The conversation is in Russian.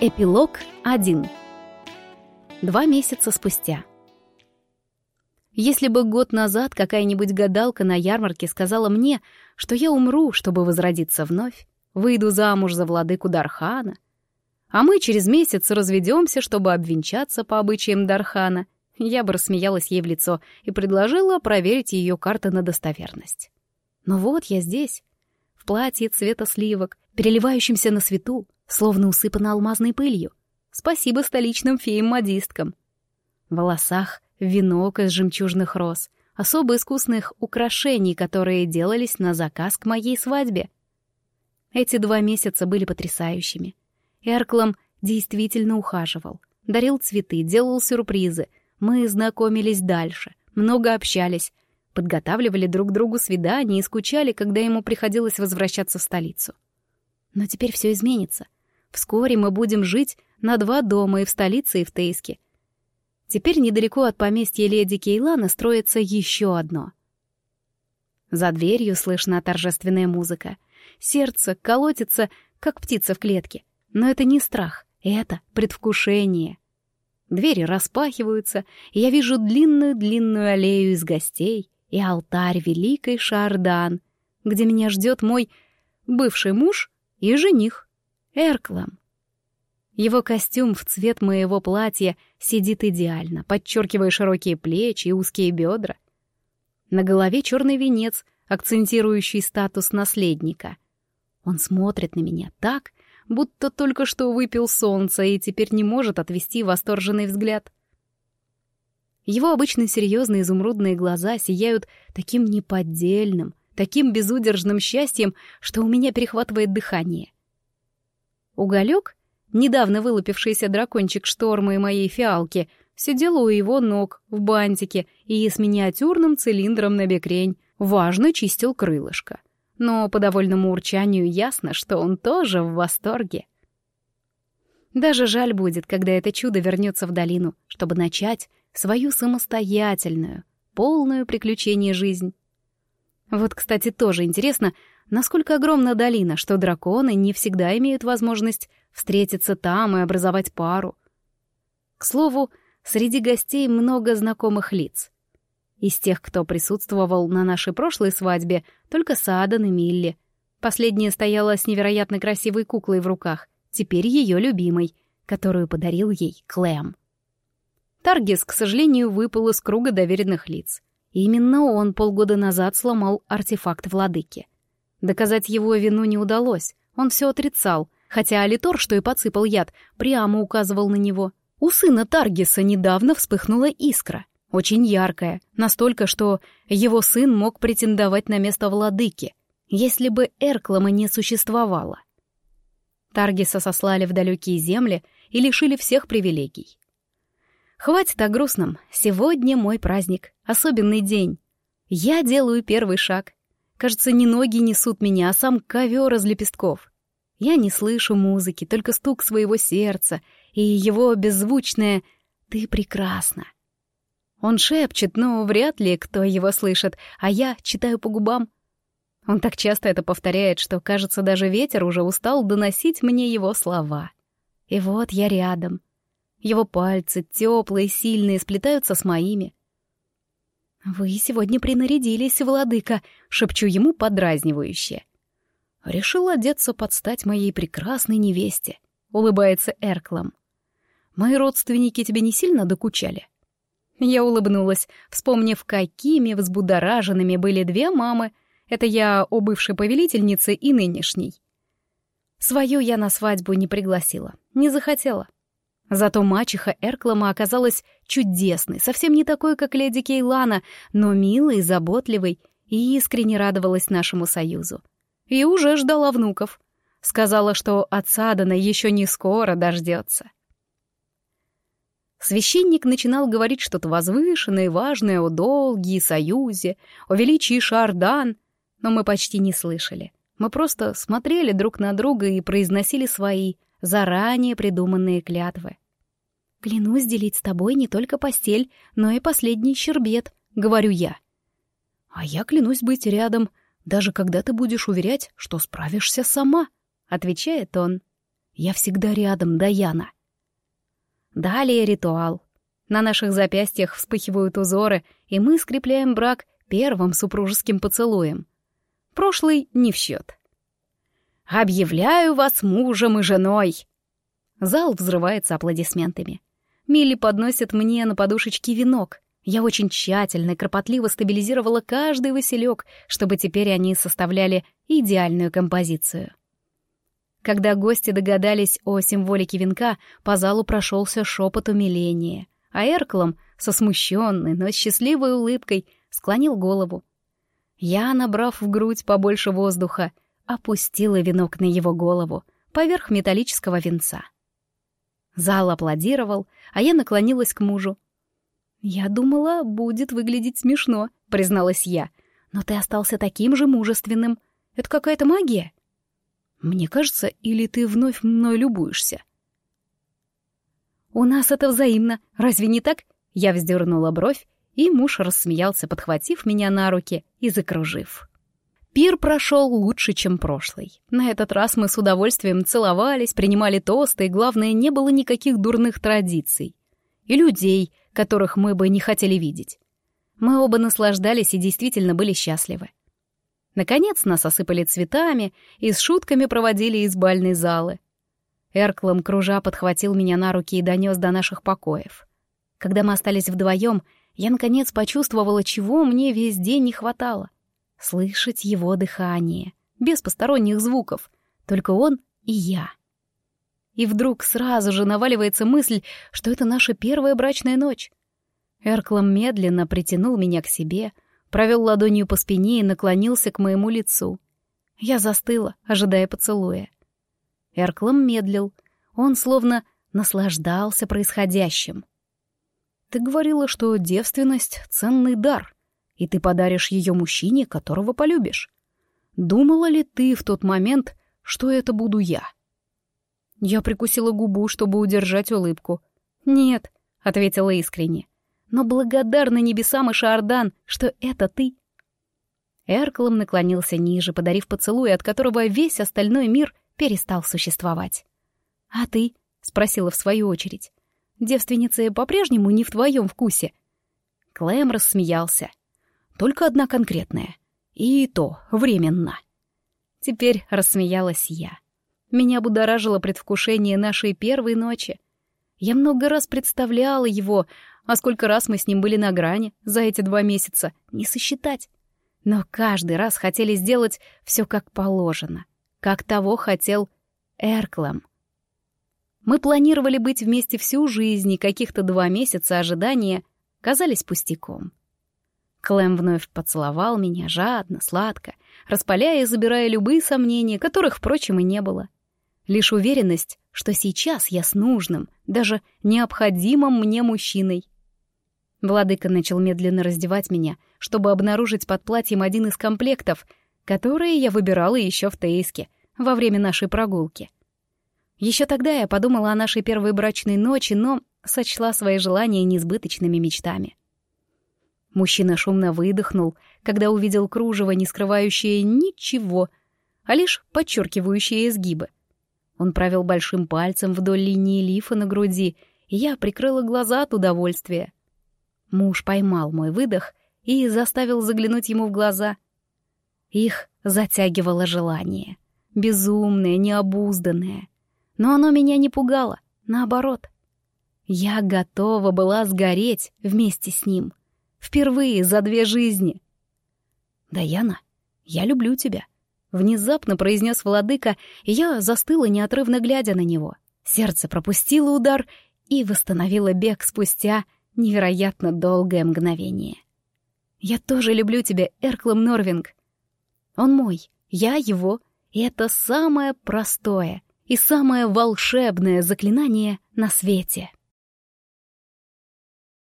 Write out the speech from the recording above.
Эпилог 1. Два месяца спустя. Если бы год назад какая-нибудь гадалка на ярмарке сказала мне, что я умру, чтобы возродиться вновь, выйду замуж за владыку Дархана, а мы через месяц разведемся, чтобы обвенчаться по обычаям Дархана, я бы рассмеялась ей в лицо и предложила проверить ее карты на достоверность. Но вот я здесь, в платье цвета сливок, переливающемся на свету, словно усыпана алмазной пылью. Спасибо столичным феям-модисткам. В волосах венок из жемчужных роз, особо искусных украшений, которые делались на заказ к моей свадьбе. Эти два месяца были потрясающими. Эрклом действительно ухаживал, дарил цветы, делал сюрпризы. Мы знакомились дальше, много общались, подготавливали друг другу свидания и скучали, когда ему приходилось возвращаться в столицу. Но теперь все изменится — Вскоре мы будем жить на два дома и в столице, и в Тейске. Теперь недалеко от поместья леди Кейлана строится еще одно. За дверью слышна торжественная музыка. Сердце колотится, как птица в клетке. Но это не страх, это предвкушение. Двери распахиваются, и я вижу длинную-длинную аллею из гостей и алтарь великой Шардан, где меня ждет мой бывший муж и жених. Эрклом. Его костюм в цвет моего платья сидит идеально, подчеркивая широкие плечи и узкие бедра. На голове черный венец, акцентирующий статус наследника. Он смотрит на меня так, будто только что выпил солнце и теперь не может отвести восторженный взгляд. Его обычно серьезные изумрудные глаза сияют таким неподдельным, таким безудержным счастьем, что у меня перехватывает дыхание. Уголек, недавно вылупившийся дракончик шторма и моей фиалки, сидел у его ног в бантике и с миниатюрным цилиндром на бекрень важно чистил крылышко. Но по довольному урчанию ясно, что он тоже в восторге. Даже жаль будет, когда это чудо вернется в долину, чтобы начать свою самостоятельную, полную приключений жизнь. Вот, кстати, тоже интересно, насколько огромна долина, что драконы не всегда имеют возможность встретиться там и образовать пару. К слову, среди гостей много знакомых лиц. Из тех, кто присутствовал на нашей прошлой свадьбе, только Садан и Милли. Последняя стояла с невероятно красивой куклой в руках, теперь ее любимой, которую подарил ей Клэм. Таргис, к сожалению, выпал из круга доверенных лиц. Именно он полгода назад сломал артефакт владыки — Доказать его вину не удалось, он все отрицал, хотя Алитор, что и подсыпал яд, прямо указывал на него. У сына Таргиса недавно вспыхнула искра, очень яркая, настолько, что его сын мог претендовать на место владыки, если бы Эрклама не существовало. Таргиса сослали в далекие земли и лишили всех привилегий. Хватит о грустном, сегодня мой праздник, особенный день. Я делаю первый шаг, Кажется, не ноги несут меня, а сам ковер из лепестков. Я не слышу музыки, только стук своего сердца и его беззвучное «ты прекрасна». Он шепчет, но вряд ли кто его слышит, а я читаю по губам. Он так часто это повторяет, что, кажется, даже ветер уже устал доносить мне его слова. И вот я рядом. Его пальцы, теплые, сильные, сплетаются с моими. «Вы сегодня принарядились, владыка», — шепчу ему подразнивающе. «Решил одеться под стать моей прекрасной невесте», — улыбается Эрклом. «Мои родственники тебе не сильно докучали?» Я улыбнулась, вспомнив, какими взбудораженными были две мамы. Это я о бывшей повелительнице и нынешней. Свою я на свадьбу не пригласила, не захотела. Зато мачеха Эрклама оказалась чудесной, совсем не такой, как леди Кейлана, но милой, заботливой и искренне радовалась нашему союзу. И уже ждала внуков. Сказала, что от Садана еще не скоро дождется. Священник начинал говорить что-то возвышенное и важное о долге и союзе, о величии Шардан, но мы почти не слышали. Мы просто смотрели друг на друга и произносили свои, заранее придуманные клятвы. «Клянусь делить с тобой не только постель, но и последний щербет», — говорю я. «А я клянусь быть рядом, даже когда ты будешь уверять, что справишься сама», — отвечает он. Я всегда рядом, Даяна. Далее ритуал. На наших запястьях вспыхивают узоры, и мы скрепляем брак первым супружеским поцелуем. Прошлый не в счет. «Объявляю вас мужем и женой!» Зал взрывается аплодисментами. Милли подносит мне на подушечке венок. Я очень тщательно и кропотливо стабилизировала каждый василек, чтобы теперь они составляли идеальную композицию. Когда гости догадались о символике венка, по залу прошелся шепот умиления, а Эрклом со смущенной, но счастливой улыбкой склонил голову. Я, набрав в грудь побольше воздуха, опустила венок на его голову поверх металлического венца. Зал аплодировал, а я наклонилась к мужу. «Я думала, будет выглядеть смешно», — призналась я. «Но ты остался таким же мужественным. Это какая-то магия?» «Мне кажется, или ты вновь мной любуешься?» «У нас это взаимно. Разве не так?» Я вздернула бровь, и муж рассмеялся, подхватив меня на руки и закружив. Пир прошел лучше, чем прошлый. На этот раз мы с удовольствием целовались, принимали тосты, и, главное, не было никаких дурных традиций. И людей, которых мы бы не хотели видеть. Мы оба наслаждались и действительно были счастливы. Наконец нас осыпали цветами и с шутками проводили из бальной залы. Эрклом кружа подхватил меня на руки и донес до наших покоев. Когда мы остались вдвоем, я наконец почувствовала, чего мне весь день не хватало слышать его дыхание, без посторонних звуков, только он и я. И вдруг сразу же наваливается мысль, что это наша первая брачная ночь. Эрклом медленно притянул меня к себе, провел ладонью по спине и наклонился к моему лицу. Я застыла, ожидая поцелуя. Эрклом медлил, он словно наслаждался происходящим. «Ты говорила, что девственность — ценный дар», и ты подаришь ее мужчине, которого полюбишь. Думала ли ты в тот момент, что это буду я?» Я прикусила губу, чтобы удержать улыбку. «Нет», — ответила искренне, — «но благодарна небесам и Шаардан, что это ты». Эрклом наклонился ниже, подарив поцелуй, от которого весь остальной мир перестал существовать. «А ты?» — спросила в свою очередь. «Девственницы по-прежнему не в твоем вкусе?» Клэм рассмеялся. Только одна конкретная. И то временно. Теперь рассмеялась я. Меня будоражило предвкушение нашей первой ночи. Я много раз представляла его, а сколько раз мы с ним были на грани за эти два месяца, не сосчитать. Но каждый раз хотели сделать все как положено, как того хотел Эрклам. Мы планировали быть вместе всю жизнь, и каких-то два месяца ожидания казались пустяком. Клэм вновь поцеловал меня жадно, сладко, распаляя и забирая любые сомнения, которых, впрочем, и не было. Лишь уверенность, что сейчас я с нужным, даже необходимым мне мужчиной. Владыка начал медленно раздевать меня, чтобы обнаружить под платьем один из комплектов, которые я выбирала еще в Тейске во время нашей прогулки. Еще тогда я подумала о нашей первой брачной ночи, но сочла свои желания несбыточными мечтами. Мужчина шумно выдохнул, когда увидел кружево, не скрывающее ничего, а лишь подчеркивающее изгибы. Он провел большим пальцем вдоль линии лифа на груди, и я прикрыла глаза от удовольствия. Муж поймал мой выдох и заставил заглянуть ему в глаза. Их затягивало желание. Безумное, необузданное. Но оно меня не пугало, наоборот. Я готова была сгореть вместе с ним. Впервые за две жизни. «Даяна, я люблю тебя», — внезапно произнес владыка, и я застыла, неотрывно глядя на него. Сердце пропустило удар и восстановило бег спустя невероятно долгое мгновение. «Я тоже люблю тебя, Эрклом Норвинг. Он мой, я его, и это самое простое и самое волшебное заклинание на свете».